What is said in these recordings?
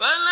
فلا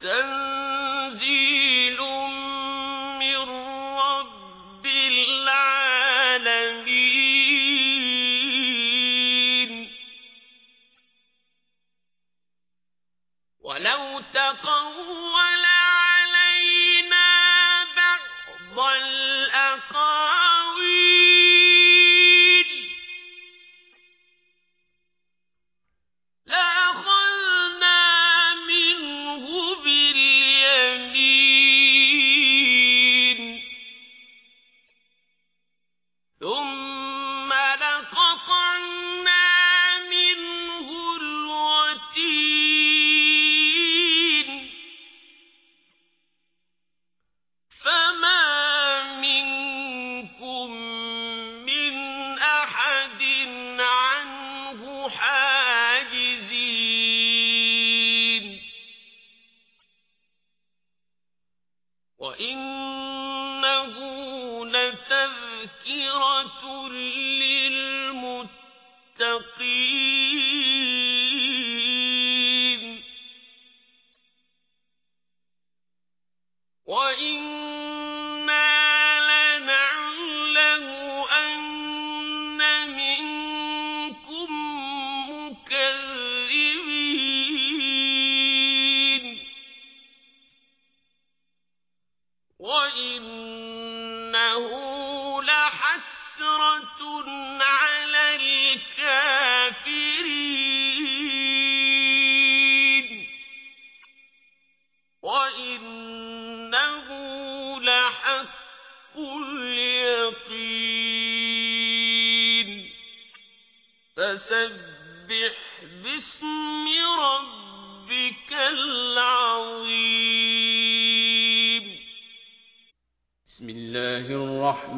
تنزيل من رب العالمين. ولو تقول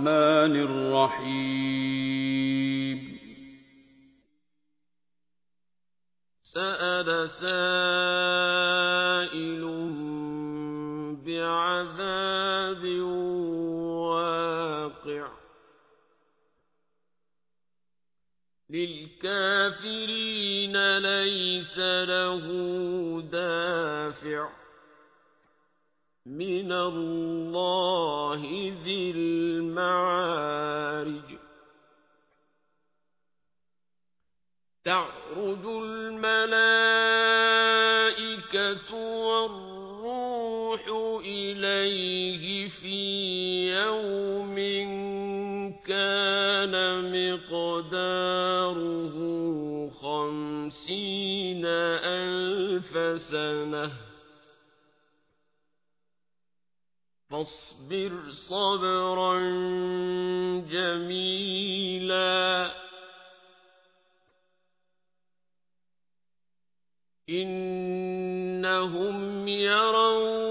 الرحمن الرحيم. سأل سائل بعذاب واقع. للكافرين ليس له دافع. من الله ذي المعارج تعرج الملائكة والروح إليه في يوم كان مقداره خمسين ألف سنة فاصبر صبرا جميلا. إنهم يرونه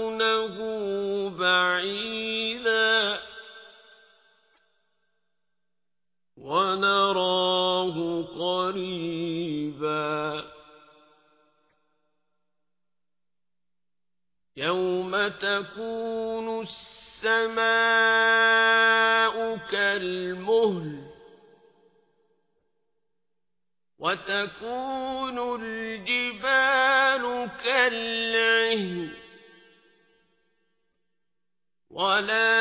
يوم تكون السماء كالمهل وتكون الجبال كالعهن ولا